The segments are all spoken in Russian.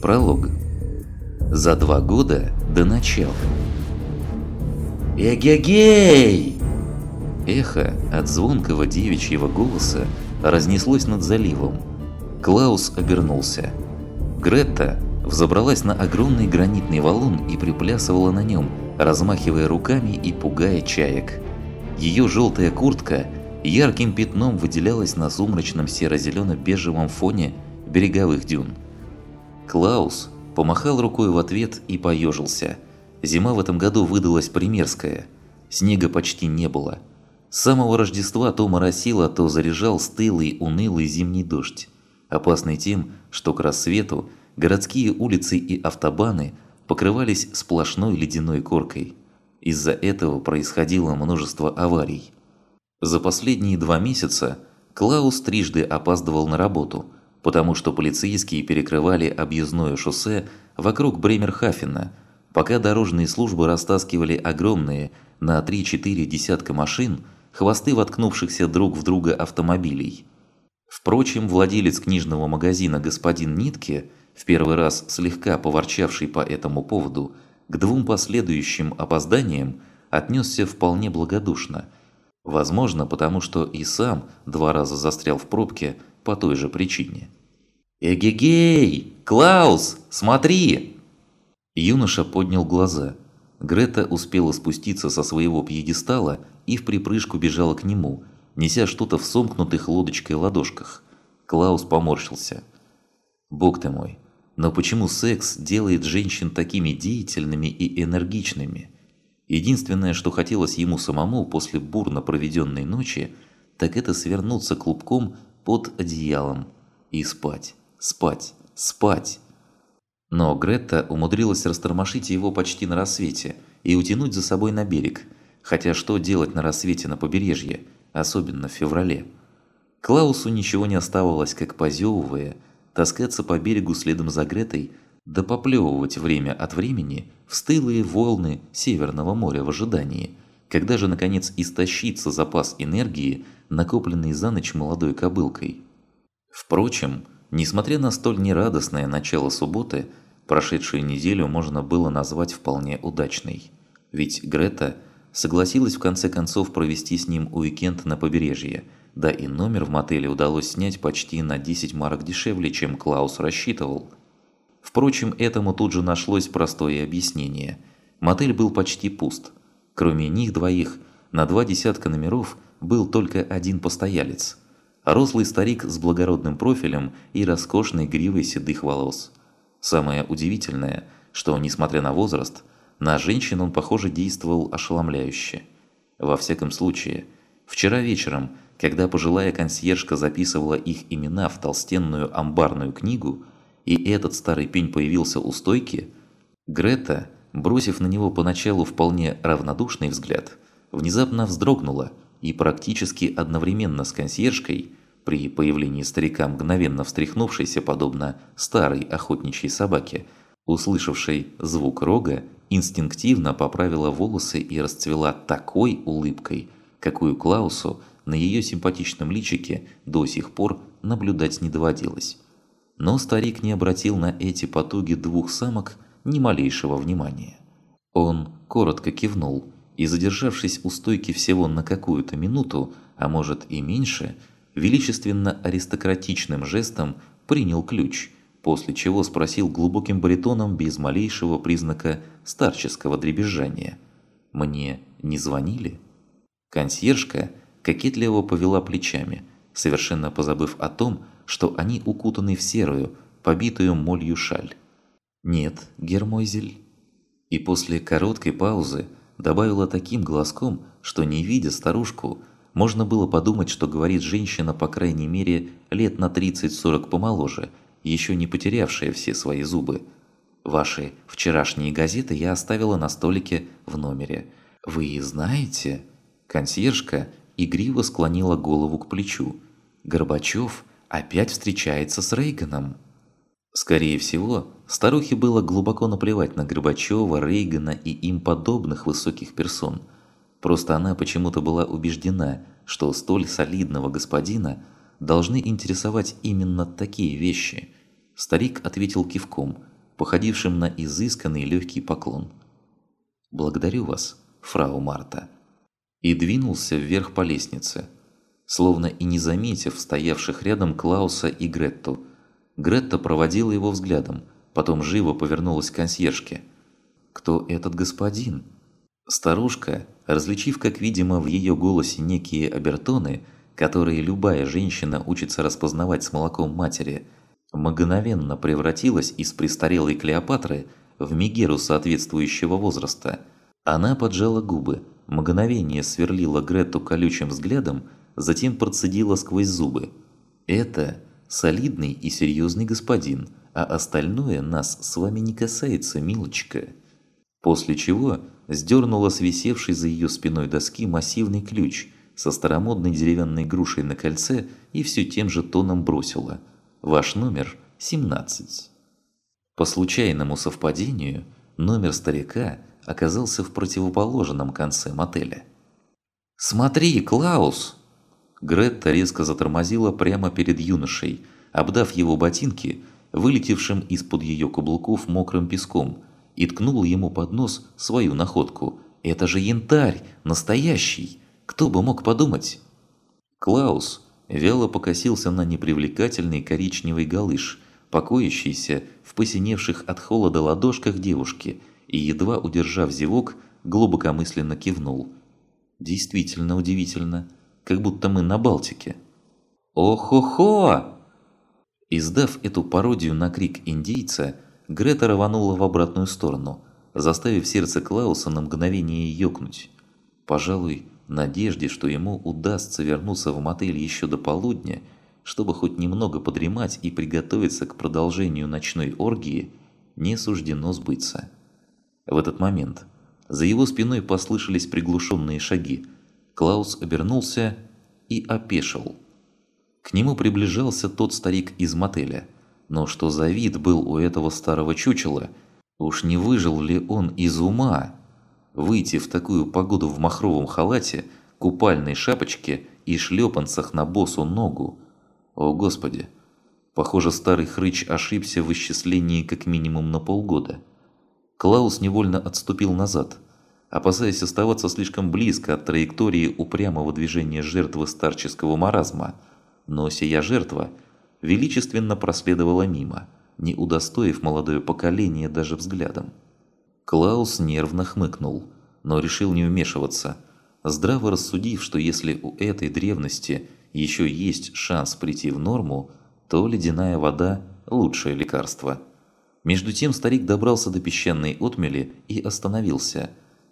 Пролог. За два года до начала. «Эгегей!» Эхо от звонкого девичьего голоса разнеслось над заливом. Клаус обернулся. Гретта взобралась на огромный гранитный валун и приплясывала на нем, размахивая руками и пугая чаек. Ее желтая куртка ярким пятном выделялась на сумрачном серо-зелено-бежевом фоне береговых дюн. Клаус помахал рукой в ответ и поежился. Зима в этом году выдалась примерская. Снега почти не было. С самого Рождества то моросило, то заряжал стылый, унылый зимний дождь. Опасный тем, что к рассвету городские улицы и автобаны покрывались сплошной ледяной коркой. Из-за этого происходило множество аварий. За последние два месяца Клаус трижды опаздывал на работу – потому что полицейские перекрывали объездное шоссе вокруг Бремерхафена, пока дорожные службы растаскивали огромные на 3-4 десятка машин, хвосты воткнувшихся друг в друга автомобилей. Впрочем, владелец книжного магазина господин Нитке, в первый раз слегка поворчавший по этому поводу, к двум последующим опозданиям отнесся вполне благодушно. Возможно, потому что и сам два раза застрял в пробке – по той же причине. «Эгегей! Клаус, смотри!» Юноша поднял глаза. Грета успела спуститься со своего пьедестала и в припрыжку бежала к нему, неся что-то в сомкнутых лодочкой ладошках. Клаус поморщился. «Бог ты мой, но почему секс делает женщин такими деятельными и энергичными?» Единственное, что хотелось ему самому после бурно проведенной ночи, так это свернуться клубком под одеялом и спать, спать, спать. Но Гретта умудрилась растормошить его почти на рассвете и утянуть за собой на берег, хотя что делать на рассвете на побережье, особенно в феврале? Клаусу ничего не оставалось, как позевывая, таскаться по берегу следом за Гретой, да поплевывать время от времени в стылые волны Северного моря в ожидании, когда же наконец истощится запас энергии, накопленный за ночь молодой кобылкой. Впрочем, несмотря на столь нерадостное начало субботы, прошедшую неделю можно было назвать вполне удачной. Ведь Грета согласилась в конце концов провести с ним уикенд на побережье, да и номер в мотеле удалось снять почти на 10 марок дешевле, чем Клаус рассчитывал. Впрочем, этому тут же нашлось простое объяснение. Мотель был почти пуст. Кроме них двоих, на два десятка номеров – был только один постоялец. Рослый старик с благородным профилем и роскошной гривой седых волос. Самое удивительное, что, несмотря на возраст, на женщин он, похоже, действовал ошеломляюще. Во всяком случае, вчера вечером, когда пожилая консьержка записывала их имена в толстенную амбарную книгу, и этот старый пень появился у стойки, Грета, бросив на него поначалу вполне равнодушный взгляд, внезапно вздрогнула – и практически одновременно с консьержкой, при появлении старика, мгновенно встряхнувшейся, подобно старой охотничьей собаке, услышавшей звук рога, инстинктивно поправила волосы и расцвела такой улыбкой, какую Клаусу на ее симпатичном личике до сих пор наблюдать не доводилось. Но старик не обратил на эти потуги двух самок ни малейшего внимания. Он коротко кивнул – и, задержавшись у стойки всего на какую-то минуту, а может и меньше, величественно-аристократичным жестом принял ключ, после чего спросил глубоким баритоном без малейшего признака старческого дребезжания. «Мне не звонили?» Консьержка кокетливо повела плечами, совершенно позабыв о том, что они укутаны в серую, побитую молью шаль. «Нет, Гермойзель». И после короткой паузы добавила таким голоском, что не видя старушку, можно было подумать, что говорит женщина по крайней мере лет на 30-40 помоложе, еще не потерявшая все свои зубы. Ваши вчерашние газеты я оставила на столике в номере. Вы знаете? Консьержка игриво склонила голову к плечу. Горбачев опять встречается с Рейганом. Скорее всего, старухе было глубоко наплевать на Горбачева, Рейгана и им подобных высоких персон. Просто она почему-то была убеждена, что столь солидного господина должны интересовать именно такие вещи. Старик ответил кивком, походившим на изысканный легкий поклон. «Благодарю вас, фрау Марта», и двинулся вверх по лестнице, словно и не заметив стоявших рядом Клауса и Гретту. Гретта проводила его взглядом, потом живо повернулась к консьержке. «Кто этот господин?» Старушка, различив, как видимо, в ее голосе некие обертоны, которые любая женщина учится распознавать с молоком матери, мгновенно превратилась из престарелой Клеопатры в Мегеру соответствующего возраста. Она поджала губы, мгновение сверлила Грету колючим взглядом, затем процедила сквозь зубы. «Это солидный и серьезный господин, а остальное нас с вами не касается, милочка». После чего сдернула с висевшей за ее спиной доски массивный ключ со старомодной деревянной грушей на кольце и все тем же тоном бросила «Ваш номер 17». По случайному совпадению, номер старика оказался в противоположном конце мотеля. «Смотри, Клаус!» Гретта резко затормозила прямо перед юношей, обдав его ботинки, вылетевшим из-под ее каблуков мокрым песком, и ткнула ему под нос свою находку. «Это же янтарь! Настоящий! Кто бы мог подумать?» Клаус вяло покосился на непривлекательный коричневый галыш, покоящийся в посиневших от холода ладошках девушки, и, едва удержав зевок, глубокомысленно кивнул. «Действительно удивительно, как будто мы на Балтике». «О-хо-хо!» Издав эту пародию на крик индейца, Грета рванула в обратную сторону, заставив сердце Клауса на мгновение ёкнуть. Пожалуй, надежде, что ему удастся вернуться в мотель еще до полудня, чтобы хоть немного подремать и приготовиться к продолжению ночной оргии, не суждено сбыться. В этот момент за его спиной послышались приглушенные шаги. Клаус обернулся и опешил. К нему приближался тот старик из мотеля – но что за вид был у этого старого чучела? Уж не выжил ли он из ума? Выйти в такую погоду в махровом халате, купальной шапочке и шлепанцах на босу ногу. О господи! Похоже, старый хрыч ошибся в исчислении как минимум на полгода. Клаус невольно отступил назад, опасаясь оставаться слишком близко от траектории упрямого движения жертвы старческого маразма. Но сия жертва – величественно проследовала мимо, не удостоив молодое поколение даже взглядом. Клаус нервно хмыкнул, но решил не вмешиваться, здраво рассудив, что если у этой древности еще есть шанс прийти в норму, то ледяная вода – лучшее лекарство. Между тем старик добрался до песчаной отмели и остановился,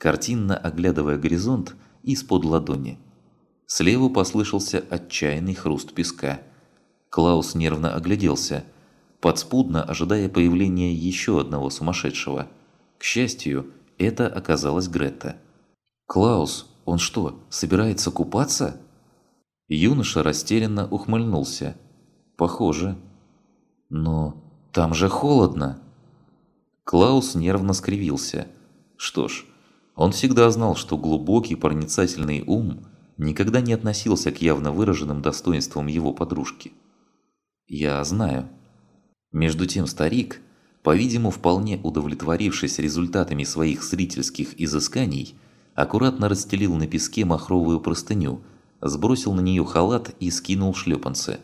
картинно оглядывая горизонт из-под ладони. Слева послышался отчаянный хруст песка – Клаус нервно огляделся, подспудно ожидая появления еще одного сумасшедшего. К счастью, это оказалась Гретта. «Клаус, он что, собирается купаться?» Юноша растерянно ухмыльнулся. «Похоже. Но там же холодно!» Клаус нервно скривился. Что ж, он всегда знал, что глубокий проницательный ум никогда не относился к явно выраженным достоинствам его подружки. «Я знаю». Между тем старик, по-видимому, вполне удовлетворившись результатами своих зрительских изысканий, аккуратно расстелил на песке махровую простыню, сбросил на нее халат и скинул шлепанцы.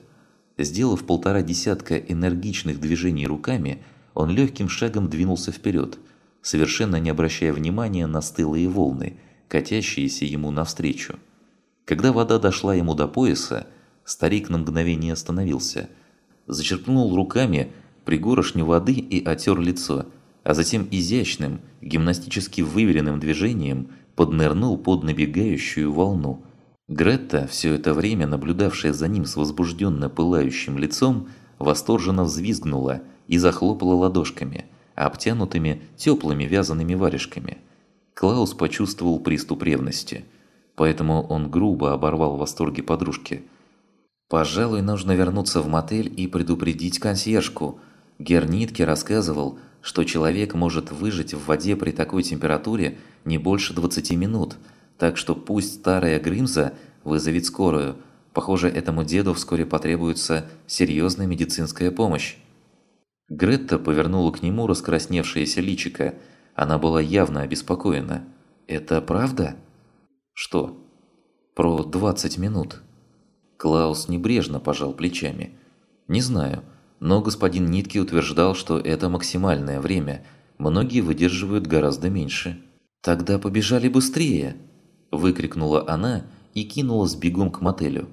Сделав полтора десятка энергичных движений руками, он легким шагом двинулся вперед, совершенно не обращая внимания на стылые волны, катящиеся ему навстречу. Когда вода дошла ему до пояса, старик на мгновение остановился – зачерпнул руками пригорошню воды и отер лицо, а затем изящным, гимнастически выверенным движением поднырнул под набегающую волну. Гретта, все это время наблюдавшая за ним с возбужденно пылающим лицом, восторженно взвизгнула и захлопала ладошками, обтянутыми теплыми вязаными варежками. Клаус почувствовал приступ ревности, поэтому он грубо оборвал восторги подружки – Пожалуй, нужно вернуться в мотель и предупредить консьержку. Гернитке рассказывал, что человек может выжить в воде при такой температуре не больше 20 минут, так что пусть старая Гримза вызовет скорую. Похоже, этому деду вскоре потребуется серьезная медицинская помощь. Гретта повернула к нему раскрасневшееся личико. Она была явно обеспокоена. «Это правда?» «Что?» «Про 20 минут». Клаус небрежно пожал плечами. «Не знаю, но господин Нитки утверждал, что это максимальное время. Многие выдерживают гораздо меньше». «Тогда побежали быстрее!» – выкрикнула она и кинулась бегом к мотелю.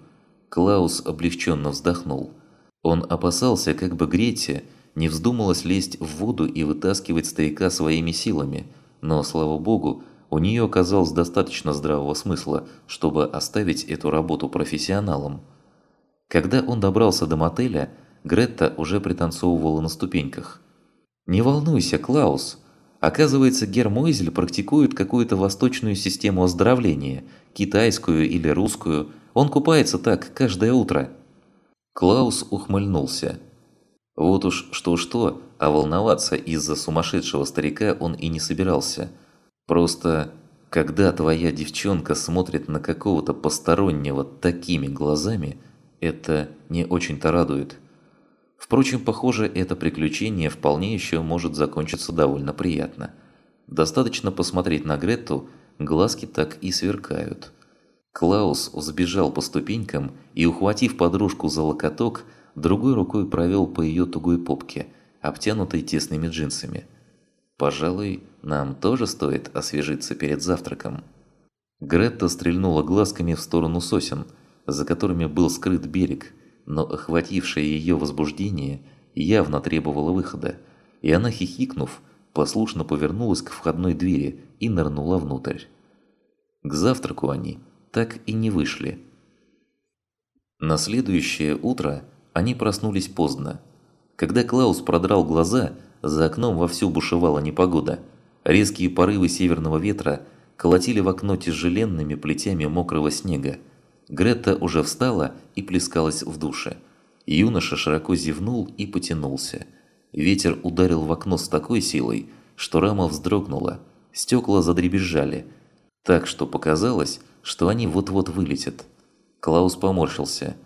Клаус облегченно вздохнул. Он опасался, как бы Грете не вздумалась лезть в воду и вытаскивать стояка своими силами, но, слава богу, у нее оказалось достаточно здравого смысла, чтобы оставить эту работу профессионалам. Когда он добрался до мотеля, Гретта уже пританцовывала на ступеньках. «Не волнуйся, Клаус. Оказывается, Гермойзель практикует какую-то восточную систему оздоровления, китайскую или русскую. Он купается так каждое утро». Клаус ухмыльнулся. Вот уж что-что, а волноваться из-за сумасшедшего старика он и не собирался. Просто, когда твоя девчонка смотрит на какого-то постороннего такими глазами, это не очень-то радует. Впрочем, похоже, это приключение вполне еще может закончиться довольно приятно. Достаточно посмотреть на Гретту, глазки так и сверкают. Клаус сбежал по ступенькам и, ухватив подружку за локоток, другой рукой провел по ее тугой попке, обтянутой тесными джинсами. «Пожалуй, нам тоже стоит освежиться перед завтраком». Гретта стрельнула глазками в сторону сосен, за которыми был скрыт берег, но охватившее ее возбуждение явно требовало выхода, и она, хихикнув, послушно повернулась к входной двери и нырнула внутрь. К завтраку они так и не вышли. На следующее утро они проснулись поздно. Когда Клаус продрал глаза, за окном вовсю бушевала непогода. Резкие порывы северного ветра колотили в окно тяжеленными плетями мокрого снега. Гретта уже встала и плескалась в душе. Юноша широко зевнул и потянулся. Ветер ударил в окно с такой силой, что рама вздрогнула, стекла задребезжали, так что показалось, что они вот-вот вылетят. Клаус поморщился –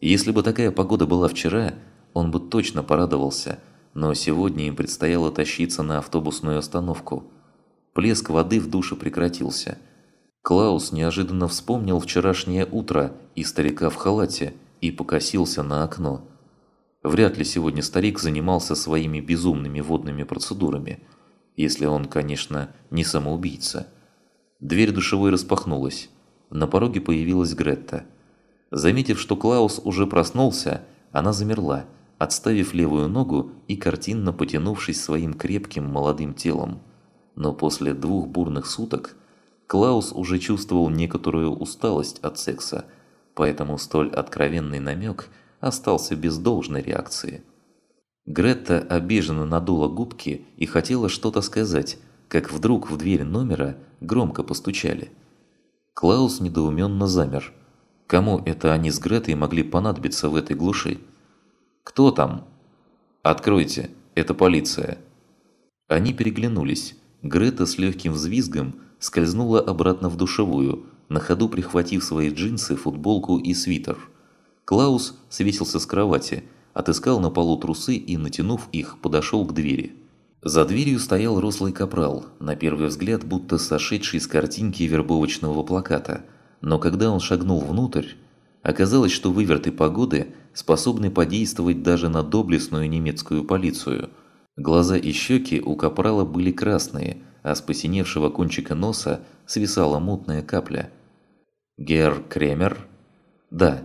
если бы такая погода была вчера, он бы точно порадовался, но сегодня им предстояло тащиться на автобусную остановку. Плеск воды в душе прекратился. Клаус неожиданно вспомнил вчерашнее утро и старика в халате и покосился на окно. Вряд ли сегодня старик занимался своими безумными водными процедурами, если он, конечно, не самоубийца. Дверь душевой распахнулась. На пороге появилась Гретта – Заметив, что Клаус уже проснулся, она замерла, отставив левую ногу и картинно потянувшись своим крепким молодым телом. Но после двух бурных суток Клаус уже чувствовал некоторую усталость от секса, поэтому столь откровенный намек остался без должной реакции. Гретта обиженно надула губки и хотела что-то сказать, как вдруг в дверь номера громко постучали. Клаус недоуменно замер – Кому это они с Гретой могли понадобиться в этой глуши? «Кто там?» «Откройте, это полиция». Они переглянулись. Грета с легким взвизгом скользнула обратно в душевую, на ходу прихватив свои джинсы, футболку и свитер. Клаус свесился с кровати, отыскал на полу трусы и, натянув их, подошел к двери. За дверью стоял рослый капрал, на первый взгляд будто сошедший с картинки вербовочного плаката – но когда он шагнул внутрь, оказалось, что выверты погоды способны подействовать даже на доблестную немецкую полицию. Глаза и щеки у капрала были красные, а с посиневшего кончика носа свисала мутная капля. «Герр Кремер?» «Да».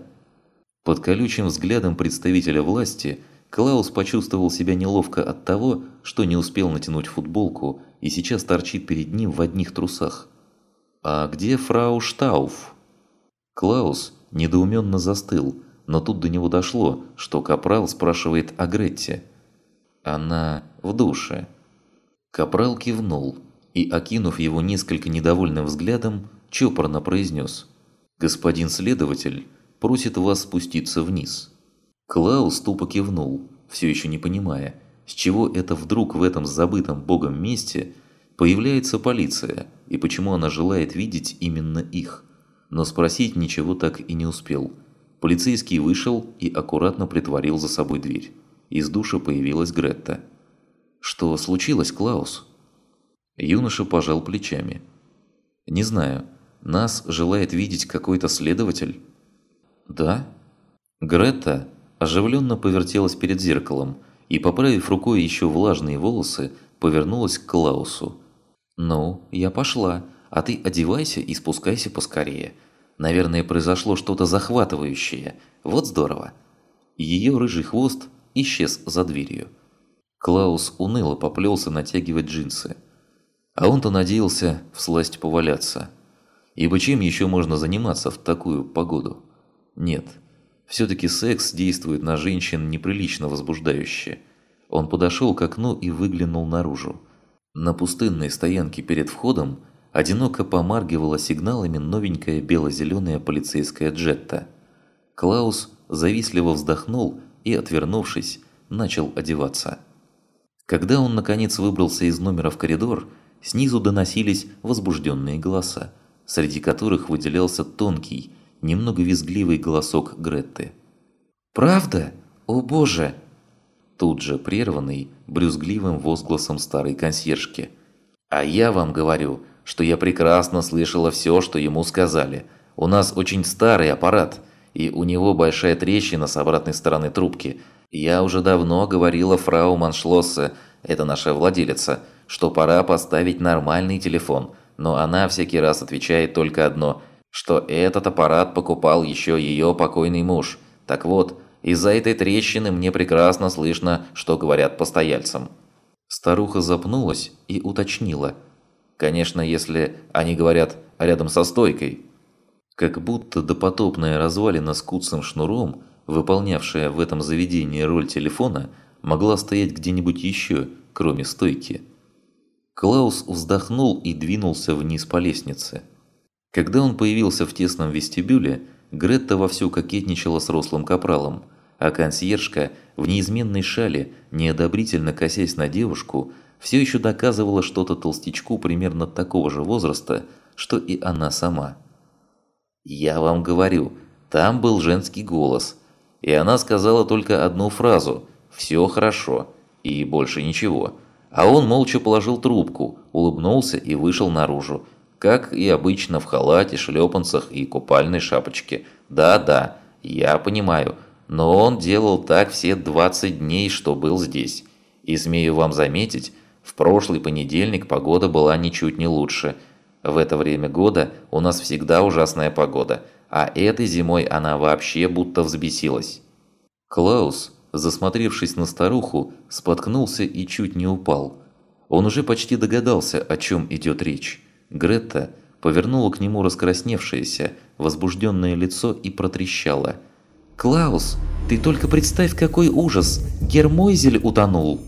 Под колючим взглядом представителя власти Клаус почувствовал себя неловко от того, что не успел натянуть футболку и сейчас торчит перед ним в одних трусах. «А где фрау Штауф?» Клаус недоуменно застыл, но тут до него дошло, что Капрал спрашивает о Гретте. «Она в душе». Капрал кивнул и, окинув его несколько недовольным взглядом, чопорно произнес «Господин следователь просит вас спуститься вниз». Клаус тупо кивнул, все еще не понимая, с чего это вдруг в этом забытом богом месте появляется полиция – и почему она желает видеть именно их. Но спросить ничего так и не успел. Полицейский вышел и аккуратно притворил за собой дверь. Из душа появилась Гретта. «Что случилось, Клаус?» Юноша пожал плечами. «Не знаю. Нас желает видеть какой-то следователь?» «Да?» Гретта оживленно повертелась перед зеркалом и, поправив рукой еще влажные волосы, повернулась к Клаусу. «Ну, я пошла, а ты одевайся и спускайся поскорее. Наверное, произошло что-то захватывающее. Вот здорово». Ее рыжий хвост исчез за дверью. Клаус уныло поплелся натягивать джинсы. А он-то надеялся всласть поваляться. Ибо чем еще можно заниматься в такую погоду? Нет, все-таки секс действует на женщин неприлично возбуждающе. Он подошел к окну и выглянул наружу. На пустынной стоянке перед входом одиноко помаргивала сигналами новенькая бело-зеленая полицейская джетта. Клаус завистливо вздохнул и, отвернувшись, начал одеваться. Когда он наконец выбрался из номера в коридор, снизу доносились возбужденные голоса, среди которых выделялся тонкий, немного визгливый голосок Гретты. «Правда? О боже!» Тут же прерванный брюзгливым возгласом старой консьержки. «А я вам говорю, что я прекрасно слышала все, что ему сказали. У нас очень старый аппарат, и у него большая трещина с обратной стороны трубки. Я уже давно говорила фрау Маншлоссе, это наша владелица, что пора поставить нормальный телефон, но она всякий раз отвечает только одно, что этот аппарат покупал еще ее покойный муж. Так вот, из-за этой трещины мне прекрасно слышно, что говорят постояльцам. Старуха запнулась и уточнила. Конечно, если они говорят рядом со стойкой. Как будто допотопная развалина с куцым шнуром выполнявшая в этом заведении роль телефона, могла стоять где-нибудь еще, кроме стойки. Клаус вздохнул и двинулся вниз по лестнице. Когда он появился в тесном вестибюле, Гретта вовсю кокетничала с рослым капралом, а консьержка в неизменной шале, неодобрительно косясь на девушку, все еще доказывала что-то толстячку примерно такого же возраста, что и она сама. «Я вам говорю, там был женский голос», и она сказала только одну фразу «все хорошо» и больше ничего. А он молча положил трубку, улыбнулся и вышел наружу, как и обычно в халате, шлепанцах и купальной шапочке. Да-да, я понимаю, но он делал так все 20 дней, что был здесь. И смею вам заметить, в прошлый понедельник погода была ничуть не лучше. В это время года у нас всегда ужасная погода – а этой зимой она вообще будто взбесилась. Клаус, засмотревшись на старуху, споткнулся и чуть не упал. Он уже почти догадался, о чем идет речь. Гретта повернула к нему раскрасневшееся, возбужденное лицо и протрещала. «Клаус, ты только представь, какой ужас! Гермойзель утонул!»